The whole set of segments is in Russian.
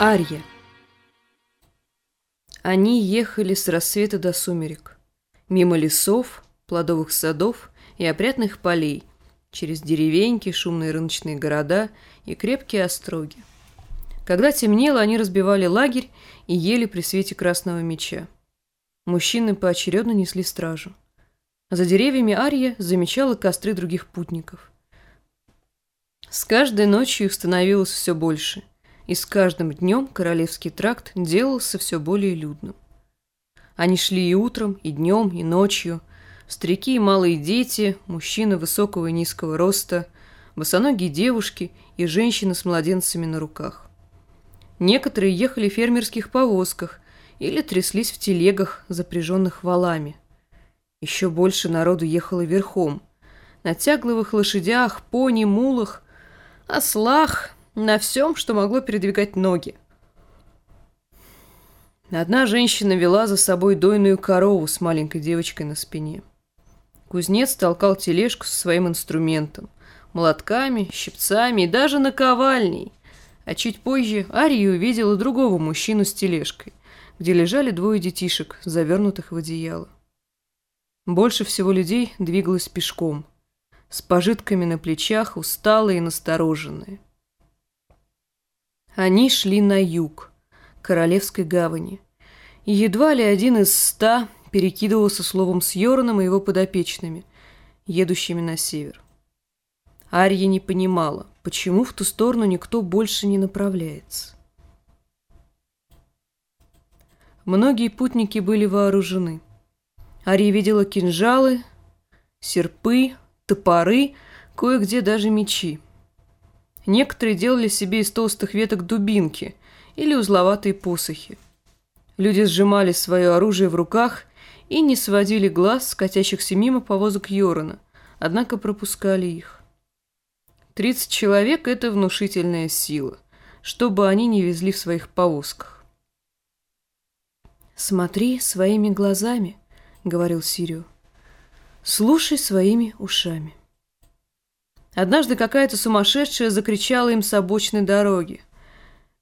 Арья. Они ехали с рассвета до сумерек. Мимо лесов, плодовых садов и опрятных полей, через деревеньки, шумные рыночные города и крепкие остроги. Когда темнело, они разбивали лагерь и ели при свете красного меча. Мужчины поочередно несли стражу. А за деревьями Арья замечала костры других путников. С каждой ночью их становилось все больше – и с каждым днем Королевский тракт делался все более людным. Они шли и утром, и днем, и ночью, старики и малые дети, мужчины высокого и низкого роста, босоногие девушки и женщины с младенцами на руках. Некоторые ехали в фермерских повозках или тряслись в телегах, запряженных валами. Еще больше народу ехало верхом, на тягловых лошадях, пони, мулах, ослах на всем, что могло передвигать ноги. Одна женщина вела за собой дойную корову с маленькой девочкой на спине. Кузнец толкал тележку со своим инструментом, молотками, щипцами и даже наковальней. А чуть позже Ария увидела другого мужчину с тележкой, где лежали двое детишек, завернутых в одеяло. Больше всего людей двигалось пешком, с пожитками на плечах, усталые и настороженные. Они шли на юг, Королевской гавани. И едва ли один из ста перекидывался словом с Йораном и его подопечными, едущими на север. Арья не понимала, почему в ту сторону никто больше не направляется. Многие путники были вооружены. Ария видела кинжалы, серпы, топоры, кое-где даже мечи. Некоторые делали себе из толстых веток дубинки или узловатые посохи. Люди сжимали свое оружие в руках и не сводили глаз с катящихся мимо повозок Йорона, однако пропускали их. Тридцать человек – это внушительная сила, что бы они ни везли в своих повозках. «Смотри своими глазами», — говорил Сирио. «Слушай своими ушами». Однажды какая-то сумасшедшая закричала им с обочины дороги.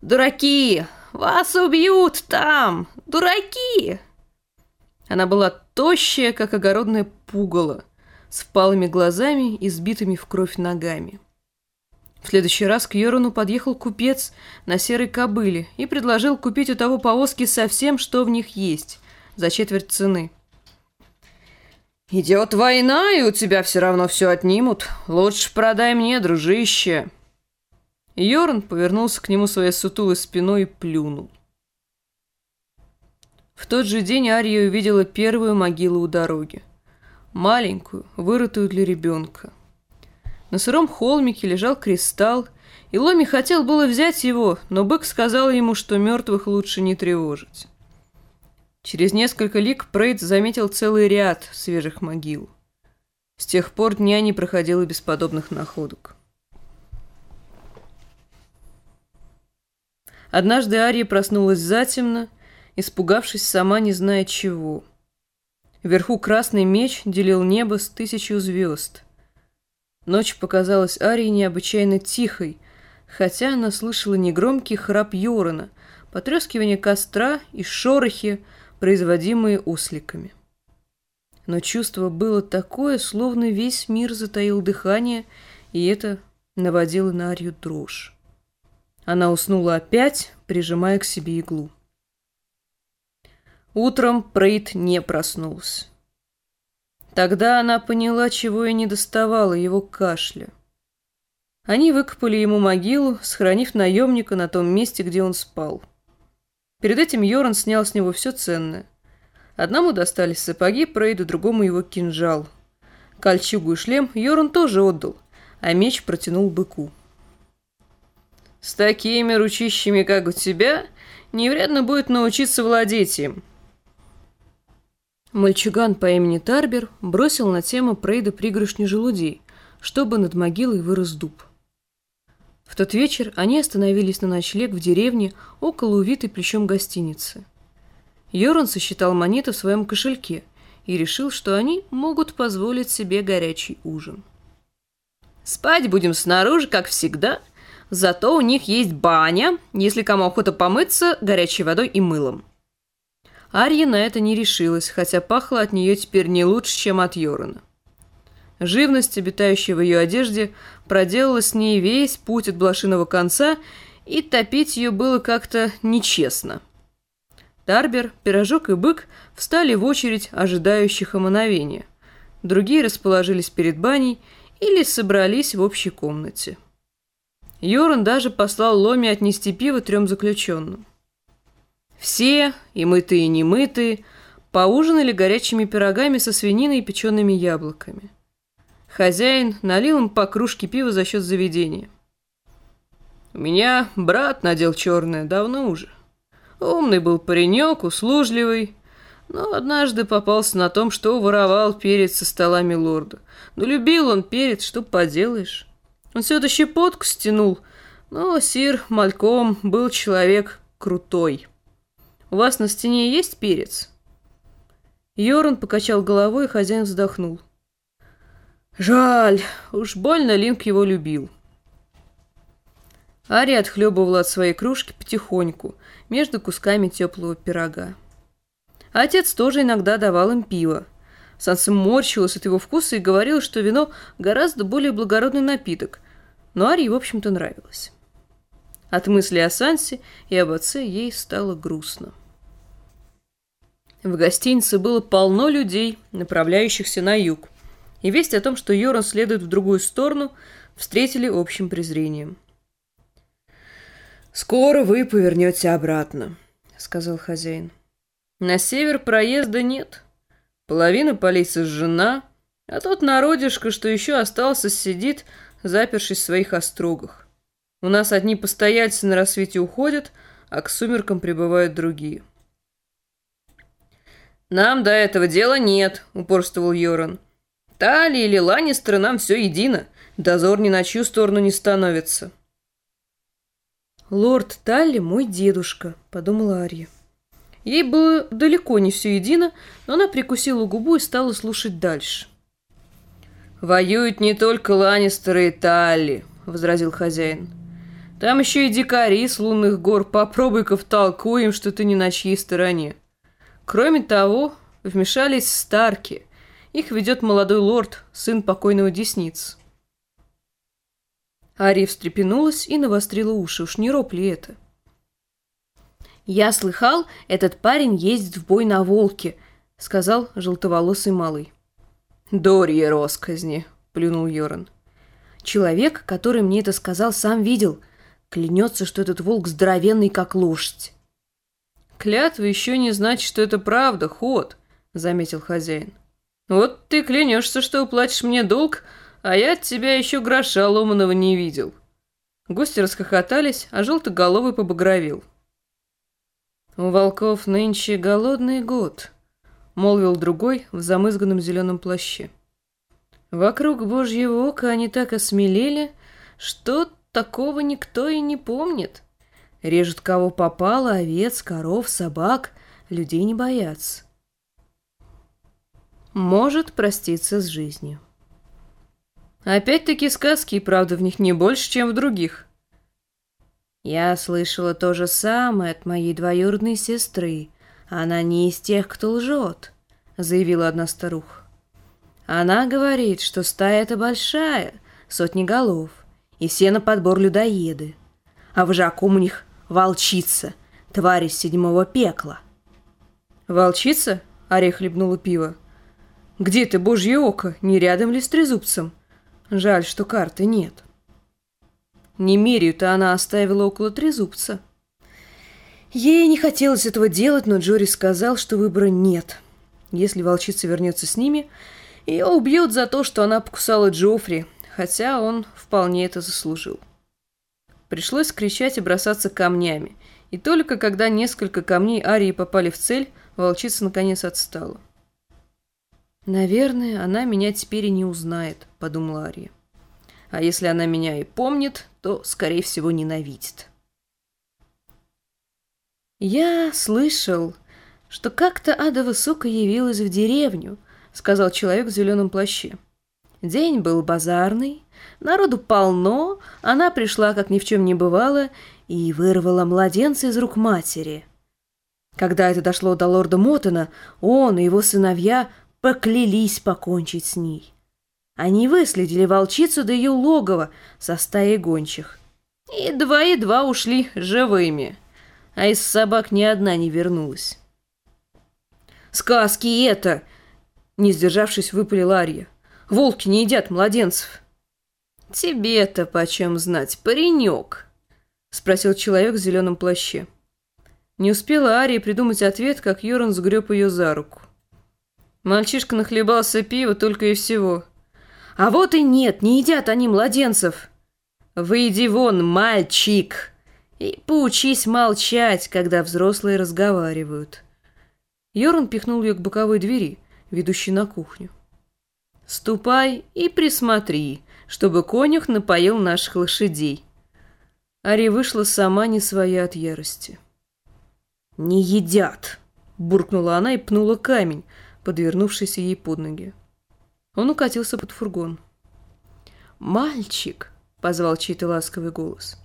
«Дураки! Вас убьют там! Дураки!» Она была тощая, как огородное пугало, с впалыми глазами и сбитыми в кровь ногами. В следующий раз к Йорону подъехал купец на серой кобыле и предложил купить у того повозки со всем, что в них есть, за четверть цены. «Идет война, и у тебя все равно все отнимут. Лучше продай мне, дружище». Йорн повернулся к нему своей сутулой спиной и плюнул. В тот же день Ария увидела первую могилу у дороги. Маленькую, вырытую для ребенка. На сыром холмике лежал кристалл, и Ломи хотел было взять его, но бык сказал ему, что мертвых лучше не тревожить. Через несколько лик Прейд заметил целый ряд свежих могил. С тех пор дня не проходило без подобных находок. Однажды Ария проснулась затемно, испугавшись сама не зная чего. Вверху красный меч делил небо с тысячу звезд. Ночь показалась Арии необычайно тихой, хотя она слышала негромкий храп Йорона, потрескивание костра и шорохи, производимые осликами. Но чувство было такое, словно весь мир затаил дыхание, и это наводило на Арью дрожь. Она уснула опять, прижимая к себе иглу. Утром Прейд не проснулся. Тогда она поняла, чего и не доставало его кашля. Они выкопали ему могилу, сохранив наемника на том месте, где он спал. Перед этим Йоран снял с него все ценное. Одному достались сапоги Прейду, другому его кинжал. Кольчугу и шлем Йоран тоже отдал, а меч протянул быку. «С такими ручищами, как у тебя, не вредно будет научиться владеть им». Мальчуган по имени Тарбер бросил на тему Прейда пригоршню желудей, чтобы над могилой вырос дуб. В тот вечер они остановились на ночлег в деревне около увитой плечом гостиницы. Йоран сосчитал монеты в своем кошельке и решил, что они могут позволить себе горячий ужин. «Спать будем снаружи, как всегда, Зато у них есть баня, если кому охота помыться горячей водой и мылом. Арья на это не решилась, хотя пахло от нее теперь не лучше, чем от Йорона. Живность, обитающая в ее одежде, проделала с ней весь путь от блошиного конца, и топить ее было как-то нечестно. Тарбер, Пирожок и Бык встали в очередь ожидающих омановения. Другие расположились перед баней или собрались в общей комнате. Йоран даже послал Ломе отнести пиво трем заключенным. Все, и мытые, и немытые, поужинали горячими пирогами со свининой и печеными яблоками. Хозяин налил им по кружке пива за счет заведения. «У меня брат надел черное, давно уже. Умный был паренек, услужливый, но однажды попался на том, что воровал перец со столами лорда. Но любил он перец, что поделаешь. Он все это щепотку стянул, но сир Мальком был человек крутой. У вас на стене есть перец?» Йоран покачал головой, и хозяин вздохнул. «Жаль, уж больно Линк его любил». Ари отхлебывала от своей кружки потихоньку, между кусками теплого пирога. Отец тоже иногда давал им пиво. Санса морщилась от его вкуса и говорила, что вино гораздо более благородный напиток, но Арии, в общем-то, нравилось. От мысли о Сансе и об отце ей стало грустно. В гостинице было полно людей, направляющихся на юг, и весть о том, что Йоран следует в другую сторону, встретили общим презрением. «Скоро вы повернете обратно», — сказал хозяин. «На север проезда нет. Половина полей сожжена, а тот народишко, что еще остался, сидит, запершись в своих острогах. У нас одни постояльцы на рассвете уходят, а к сумеркам прибывают другие». «Нам до этого дела нет», — упорствовал Йоран. «Тали или Ланнистеры нам все едино. Дозор ни на чью сторону не становится». «Лорд Талли мой дедушка», — подумала Ария. Ей было далеко не все едино, но она прикусила губу и стала слушать дальше. «Воюют не только Ланнистеры и Талли», — возразил хозяин. «Там еще и дикари с лунных гор. Попробуй-ка втолкуй им, что ты не на чьей стороне. Кроме того, вмешались Старки. Их ведет молодой лорд, сын покойного Десниц. Ария встрепенулась и навострила уши. Уж не роб ли это? «Я слыхал, этот парень ездит в бой на волке», — сказал желтоволосый малый. «Дорье росказни», — плюнул Йоран. «Человек, который мне это сказал, сам видел. Клянется, что этот волк здоровенный, как лошадь». «Клятва еще не значит, что это правда, ход», — заметил хозяин. «Вот ты клянешься, что уплатишь мне долг, а я от тебя еще гроша ломаного не видел». Гости расхохотались, а желтоголовый побагровил. «У волков нынче голодный год», — молвил другой в замызганном зеленом плаще. «Вокруг божьего ока они так осмелели, что такого никто и не помнит. Режут кого попало, овец, коров, собак, людей не боятся. Может проститься с жизнью». Опять-таки сказки, и правда в них не больше, чем в других. Я слышала то же самое от моей двоюродной сестры. Она не из тех, кто лжет, заявила одна старуха. Она говорит, что стая эта большая, сотни голов, и все на подбор людоеды. А вожаком у них волчица, тварь из седьмого пекла. Волчица? Орех хлебнула пиво. Где ты, божье око, не рядом ли с трезубцем? Жаль, что карты нет. Немерию-то она оставила около трезубца. Ей не хотелось этого делать, но Джори сказал, что выбора нет. Если волчица вернется с ними, ее убьют за то, что она покусала Джоффри, хотя он вполне это заслужил. Пришлось кричать и бросаться камнями, и только когда несколько камней Арии попали в цель, волчица наконец отстала. «Наверное, она меня теперь и не узнает», — подумала Ария. «А если она меня и помнит, то, скорее всего, ненавидит». «Я слышал, что как-то Ада Высоко явилась в деревню», — сказал человек в зеленом плаще. День был базарный, народу полно, она пришла, как ни в чем не бывало, и вырвала младенца из рук матери. Когда это дошло до лорда Мотона, он и его сыновья поклялись покончить с ней. Они выследили волчицу до ее логова со стаей гончих. И два-едва ушли живыми, а из собак ни одна не вернулась. «Сказки это!» — не сдержавшись, выпалила Ария. «Волки не едят младенцев!» «Тебе-то почем знать, паренек?» — спросил человек в зеленом плаще. Не успела Ария придумать ответ, как Йоран сгреб ее за руку. Мальчишка нахлебался пива только и всего. «А вот и нет, не едят они младенцев!» «Выйди вон, мальчик!» «И поучись молчать, когда взрослые разговаривают!» Йоран пихнул ее к боковой двери, ведущей на кухню. «Ступай и присмотри, чтобы конюх напоил наших лошадей». Ари вышла сама не своя от ярости. «Не едят!» – буркнула она и пнула камень, подвернувшийся ей под ноги. Он укатился под фургон. «Мальчик!» — позвал чей-то ласковый голос.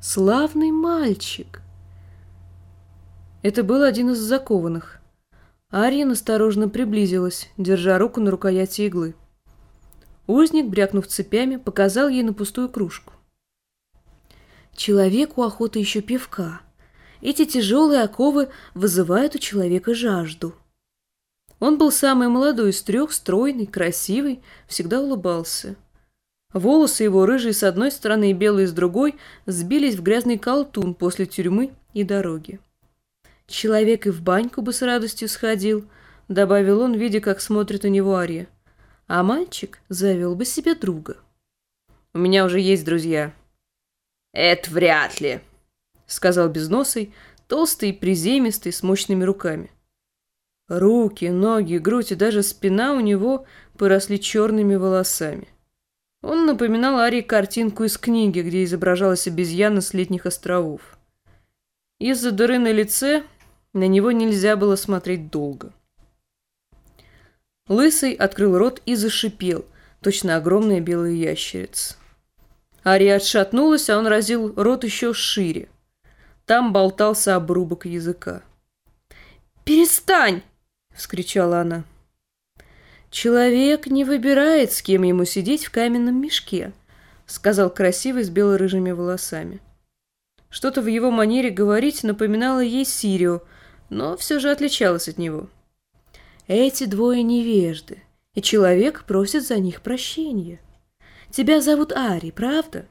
«Славный мальчик!» Это был один из закованных. Ария осторожно приблизилась, держа руку на рукояти иглы. Узник, брякнув цепями, показал ей на пустую кружку. «Человеку охота еще пивка. Эти тяжелые оковы вызывают у человека жажду». Он был самый молодой из трех, стройный, красивый, всегда улыбался. Волосы его, рыжие с одной стороны и белые с другой, сбились в грязный колтун после тюрьмы и дороги. «Человек и в баньку бы с радостью сходил», — добавил он, видя, как смотрит на него Ария. «А мальчик завел бы себе друга». «У меня уже есть друзья». «Это вряд ли», — сказал безносый, толстый и приземистый, с мощными руками. Руки, ноги, грудь и даже спина у него поросли черными волосами. Он напоминал Арии картинку из книги, где изображалась обезьяна с летних островов. Из-за дыры на лице на него нельзя было смотреть долго. Лысый открыл рот и зашипел, точно огромная белая ящерица. Ария отшатнулась, а он разил рот еще шире. Там болтался обрубок языка. «Перестань!» — вскричала она. «Человек не выбирает, с кем ему сидеть в каменном мешке», — сказал красивый с бело-рыжими волосами. Что-то в его манере говорить напоминало ей Сирио, но все же отличалось от него. «Эти двое невежды, и человек просит за них прощения. Тебя зовут Ари, правда?»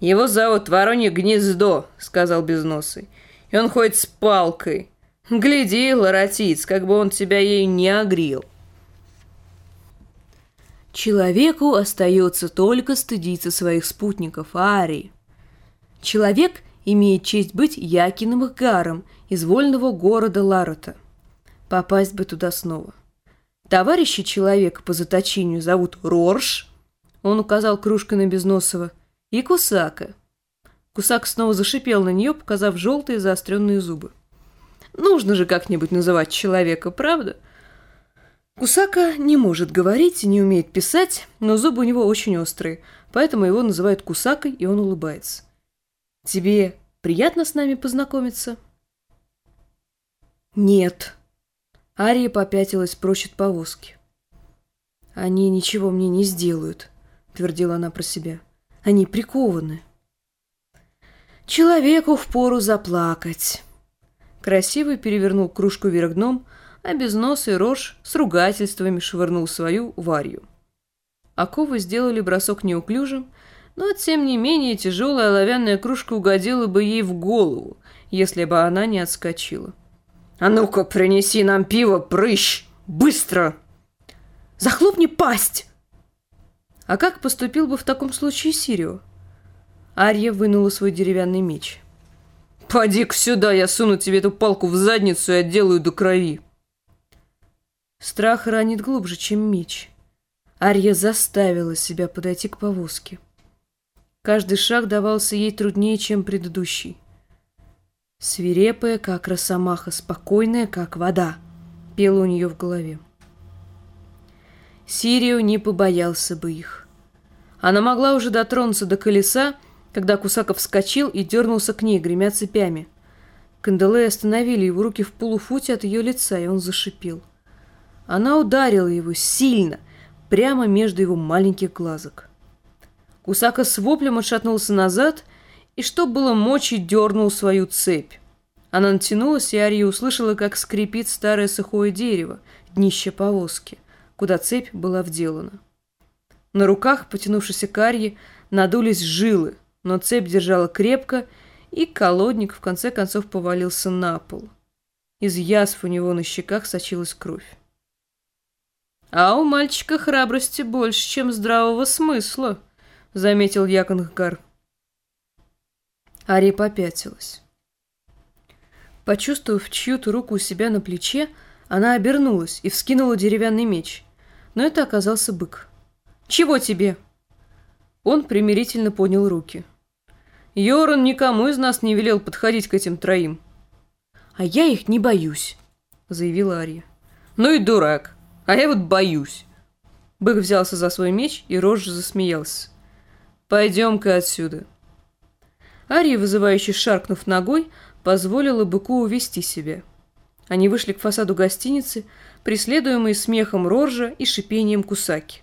«Его зовут Воронье Гнездо», — сказал Безносый, — «и он ходит с палкой». Гляди, лоротиц, как бы он тебя ей не огрил. Человеку остается только стыдиться своих спутников, Арии. Человек имеет честь быть Якиным Гаром из вольного города Ларота. Попасть бы туда снова. Товарищи человека по заточению зовут Рорш, он указал кружкой на Безносова, и Кусака. Кусак снова зашипел на нее, показав желтые заостренные зубы. Нужно же как-нибудь называть человека, правда? Кусака не может говорить и не умеет писать, но зубы у него очень острые, поэтому его называют Кусакой, и он улыбается. Тебе приятно с нами познакомиться? Нет. Ария попятилась прочь от повозки. Они ничего мне не сделают, твердила она про себя. Они прикованы. Человеку впору заплакать. Красивый перевернул кружку вверх дном, а без носа и рожь с ругательствами швырнул свою варью. Оковы сделали бросок неуклюжим, но, тем не менее, тяжелая оловянная кружка угодила бы ей в голову, если бы она не отскочила. «А ну-ка, принеси нам пиво, прыщ! Быстро!» «Захлопни пасть!» А как поступил бы в таком случае Сирио? Арья вынула свой деревянный меч – «Поди-ка сюда, я суну тебе эту палку в задницу и отделаю до крови!» Страх ранит глубже, чем меч. Арья заставила себя подойти к повозке. Каждый шаг давался ей труднее, чем предыдущий. Свирепая, как росомаха, спокойная, как вода, пела у нее в голове. Сирио не побоялся бы их. Она могла уже дотронуться до колеса, когда Кусаков вскочил и дернулся к ней, гремя цепями. Канделы остановили его руки в полуфуте от ее лица, и он зашипел. Она ударила его сильно, прямо между его маленьких глазок. Кусака с воплем отшатнулся назад и, что было мочи, дернул свою цепь. Она натянулась, и Ария услышала, как скрипит старое сухое дерево, днище повозки, куда цепь была вделана. На руках, потянувшись к Арье, надулись жилы, но цепь держала крепко, и колодник в конце концов повалился на пол. Из язв у него на щеках сочилась кровь. «А у мальчика храбрости больше, чем здравого смысла», — заметил Яконгар. Ари попятилась. Почувствовав чью-то руку у себя на плече, она обернулась и вскинула деревянный меч. Но это оказался бык. «Чего тебе?» Он примирительно поднял руки. Йоран никому из нас не велел подходить к этим троим. «А я их не боюсь», — заявила Ария. «Ну и дурак!» А я вот боюсь. Бык взялся за свой меч, и Рожж засмеялся. «Пойдем-ка отсюда». Ария, вызывающе шаркнув ногой, позволила быку увести себя. Они вышли к фасаду гостиницы, преследуемые смехом Роржа и шипением Кусаки.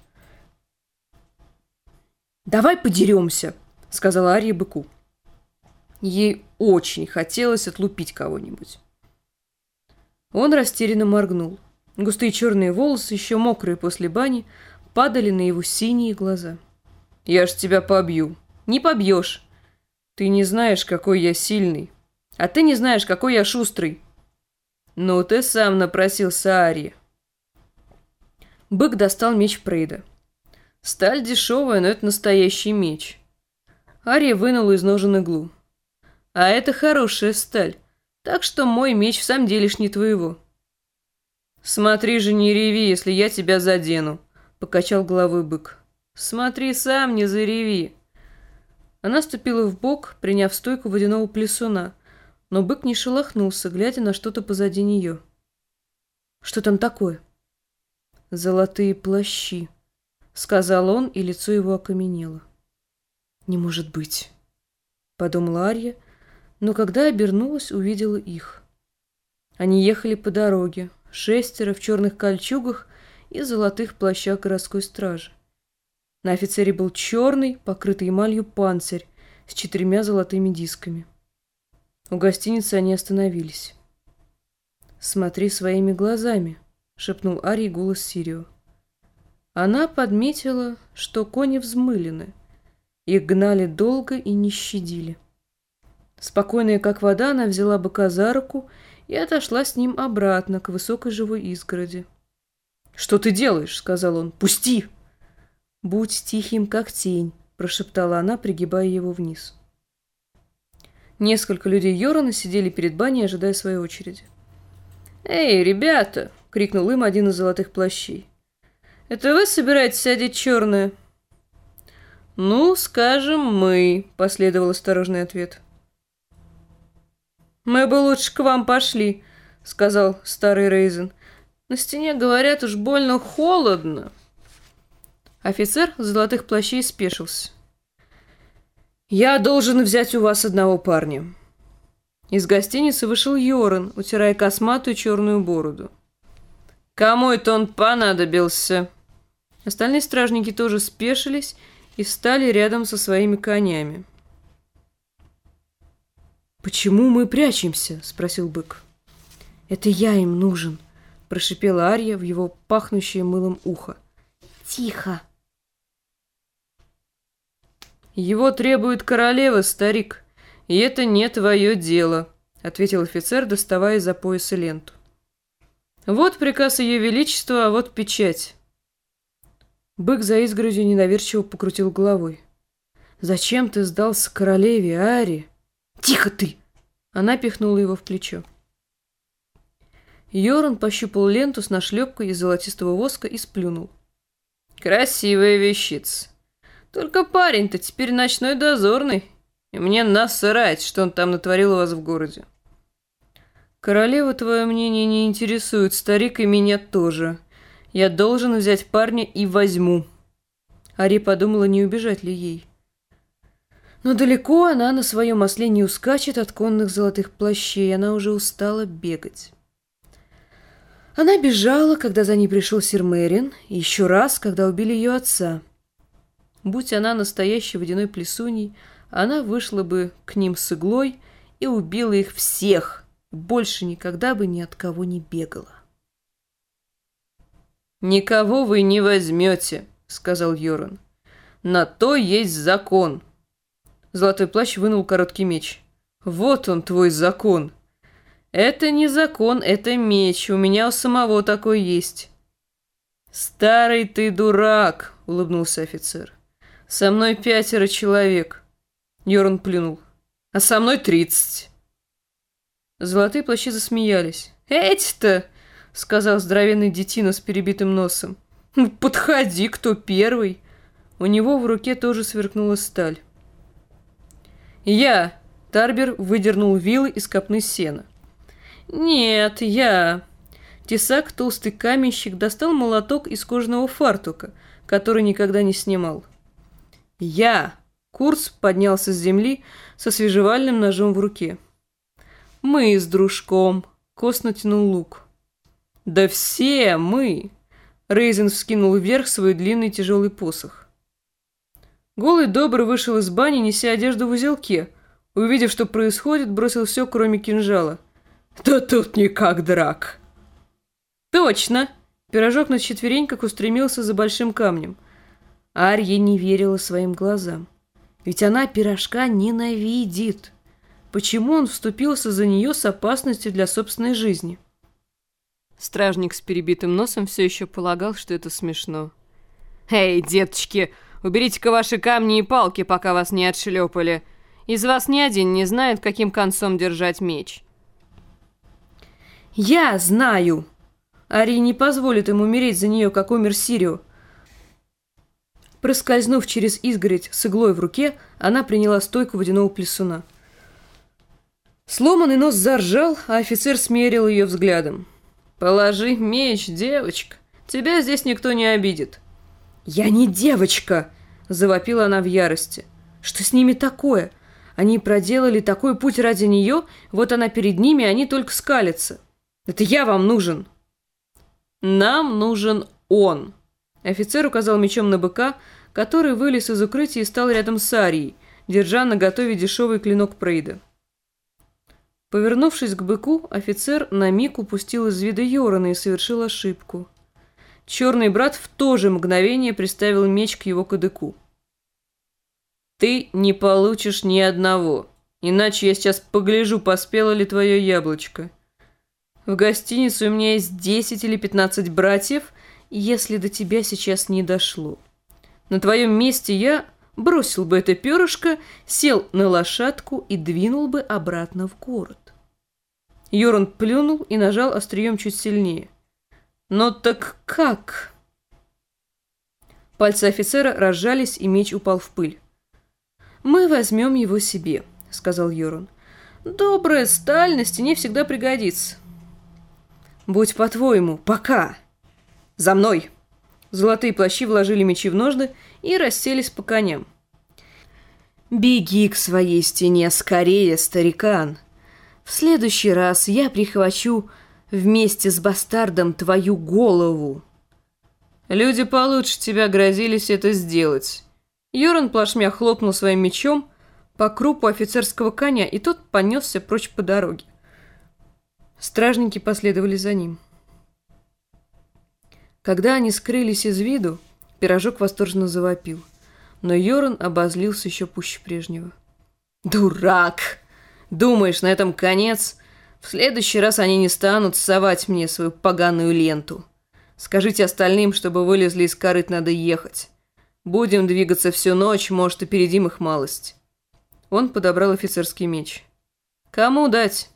«Давай подеремся», — сказала Ария быку. Ей очень хотелось отлупить кого-нибудь. Он растерянно моргнул. Густые черные волосы, еще мокрые после бани, падали на его синие глаза. «Я ж тебя побью». «Не побьешь. Ты не знаешь, какой я сильный. А ты не знаешь, какой я шустрый». «Ну, ты сам напросился, Ари». Бык достал меч Прейда. Сталь дешевая, но это настоящий меч. Ария вынула из ножен иглу. «А это хорошая сталь, так что мой меч в самом деле ж не твоего». «Смотри же, не реви, если я тебя задену», — покачал головой бык. «Смотри сам, не зареви». Она ступила в бок, приняв стойку водяного плесуна, но бык не шелохнулся, глядя на что-то позади нее. «Что там такое?» «Золотые плащи», — сказал он, и лицо его окаменело. «Не может быть», — подумала Арья, но когда обернулась, увидела их. Они ехали по дороге, шестеро в черных кольчугах и золотых плащах городской стражи. На офицере был черный, покрытый эмалью панцирь с четырьмя золотыми дисками. У гостиницы они остановились. «Смотри своими глазами», — шепнул Арий голос Сирио. Она подметила, что кони взмылены. Их гнали долго и не щадили. Спокойная, как вода, она взяла быка за руку и отошла с ним обратно к высокой живой изгороди. «Что ты делаешь?» — сказал он. «Пусти!» «Будь тихим, как тень», — прошептала она, пригибая его вниз. Несколько людей Йорона сидели перед баней, ожидая своей очереди. «Эй, ребята!» — крикнул им один из золотых плащей. «Это вы собираетесь одеть черное?» «Ну, скажем, мы», — последовал осторожный ответ. «Мы бы лучше к вам пошли», — сказал старый Рейзен. «На стене, говорят, уж больно холодно». Офицер золотых плащей спешился. «Я должен взять у вас одного парня». Из гостиницы вышел Йоран, утирая косматую черную бороду. «Кому это он понадобился?» Остальные стражники тоже спешились и встали рядом со своими конями. «Почему мы прячемся?» – спросил бык. «Это я им нужен», – прошипела Ария в его пахнущее мылом ухо. «Тихо!» «Его требует королева, старик, и это не твое дело», – ответил офицер, доставая из-за пояса ленту. «Вот приказ ее величества, а вот печать». Бык за изгородью недоверчиво покрутил головой. «Зачем ты сдался королеве, Ари?» «Тихо ты!» Она пихнула его в плечо. Йоран пощупал ленту с нашлепкой из золотистого воска и сплюнул. «Красивая вещица. Только парень-то теперь ночной дозорный, и мне насрать, что он там натворил у вас в городе». «Королева, твое мнение не интересует, старик и меня тоже». Я должен взять парня и возьму. Ари подумала, не убежать ли ей. Но далеко она на своем осле не ускачет от конных золотых плащей, она уже устала бегать. Она бежала, когда за ней пришел сир Мэрин, и еще раз, когда убили ее отца. Будь она настоящей водяной плесуней, она вышла бы к ним с иглой и убила их всех, больше никогда бы ни от кого не бегала. «Никого вы не возьмете», — сказал Йоран. «На то есть закон». Золотой плащ вынул короткий меч. «Вот он, твой закон!» «Это не закон, это меч. У меня у самого такой есть». «Старый ты дурак!» — улыбнулся офицер. «Со мной пятеро человек». Йорн плюнул. «А со мной тридцать». Золотые плащи засмеялись. «Эти-то!» — сказал здоровенный детина с перебитым носом. «Подходи, кто первый!» У него в руке тоже сверкнула сталь. «Я!» – Тарбер выдернул вилы из копны сена. «Нет, я!» Тесак, толстый каменщик, достал молоток из кожаного фартука, который никогда не снимал. «Я!» Курс поднялся с земли со свежевальным ножом в руке. «Мы с дружком!» Кос натянул лук. «Да все мы!» Рейзен вскинул вверх свой длинный тяжелый посох. Голый добрый вышел из бани, неся одежду в узелке. Увидев, что происходит, бросил все, кроме кинжала. «Да тут никак драк!» «Точно!» Пирожок на четвереньках устремился за большим камнем. Арья не верила своим глазам. Ведь она пирожка ненавидит. Почему он вступился за нее с опасностью для собственной жизни? Стражник с перебитым носом все еще полагал, что это смешно. «Эй, деточки, Уберите-ка ваши камни и палки, пока вас не отшлепали. Из вас ни один не знает, каким концом держать меч». «Я знаю!» Ари не позволит им умереть за нее, как умер Сирио. Проскользнув через изгородь с иглой в руке, она приняла стойку водяного плесуна. Сломанный нос заржал, а офицер смерил ее взглядом. «Положи меч, девочка. Тебя здесь никто не обидит». «Я не девочка!» – завопила она в ярости. «Что с ними такое? Они проделали такой путь ради нее, вот она перед ними, они только скалятся. Это я вам нужен!» «Нам нужен он!» Офицер указал мечом на быка, который вылез из укрытия и стал рядом с Арией, держа на готове дешевый клинок Прейда. Повернувшись к быку, офицер на миг упустил из вида Йорона и совершил ошибку. Черный брат в то же мгновение приставил меч к его кадыку. «Ты не получишь ни одного, иначе я сейчас погляжу, поспело ли твое яблочко. В гостинице у меня есть десять или пятнадцать братьев, если до тебя сейчас не дошло. На твоем месте я бросил бы это перышко, сел на лошадку и двинул бы обратно в город». Йоран плюнул и нажал острием чуть сильнее. «Но так как?» Пальцы офицера разжались, и меч упал в пыль. «Мы возьмем его себе», — сказал Йорун. «Добрая сталь на стене всегда пригодится». «Будь по-твоему, пока!» «За мной!» Золотые плащи вложили мечи в ножны и расселись по коням. «Беги к своей стене скорее, старикан! В следующий раз я прихвачу вместе с бастардом твою голову. Люди получше тебя грозились это сделать. Йоран плашмя хлопнул своим мечом по крупу офицерского коня, и тот понесся прочь по дороге. Стражники последовали за ним. Когда они скрылись из виду, пирожок восторженно завопил, но Йоран обозлился еще пуще прежнего. «Дурак! Думаешь, на этом конец? В следующий раз они не станут совать мне свою поганую ленту. Скажите остальным, чтобы вылезли из корыт, надо ехать. Будем двигаться всю ночь, может, опередим их малость». Он подобрал офицерский меч. «Кому дать?»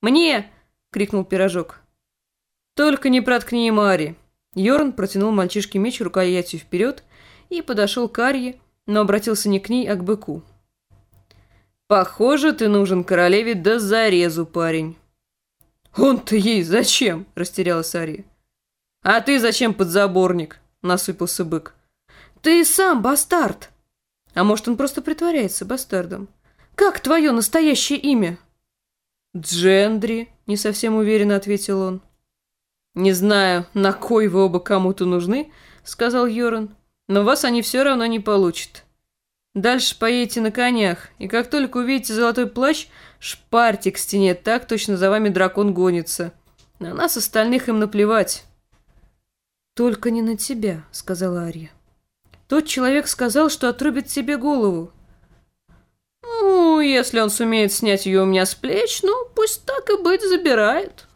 «Мне!» — крикнул пирожок. «Только не проткни Мари!» Йорн протянул мальчишке меч рукоятью вперед и подошел к Арье, но обратился не к ней, а к быку. «Похоже, ты нужен королеве до зарезу, парень». «Он-то ей зачем?» – растерялась Ария. «А ты зачем подзаборник?» – насыпался бык. «Ты сам бастард!» «А может, он просто притворяется бастардом?» «Как твое настоящее имя?» «Джендри», – не совсем уверенно ответил он. «Не знаю, на кой вы оба кому-то нужны», – сказал Йоран, – «но вас они все равно не получат. Дальше поедете на конях, и как только увидите золотой плащ, шпарьте к стене, так точно за вами дракон гонится. На нас остальных им наплевать». «Только не на тебя», — сказала Ария. «Тот человек сказал, что отрубит тебе голову». «Ну, если он сумеет снять ее у меня с плеч, ну, пусть так и быть, забирает».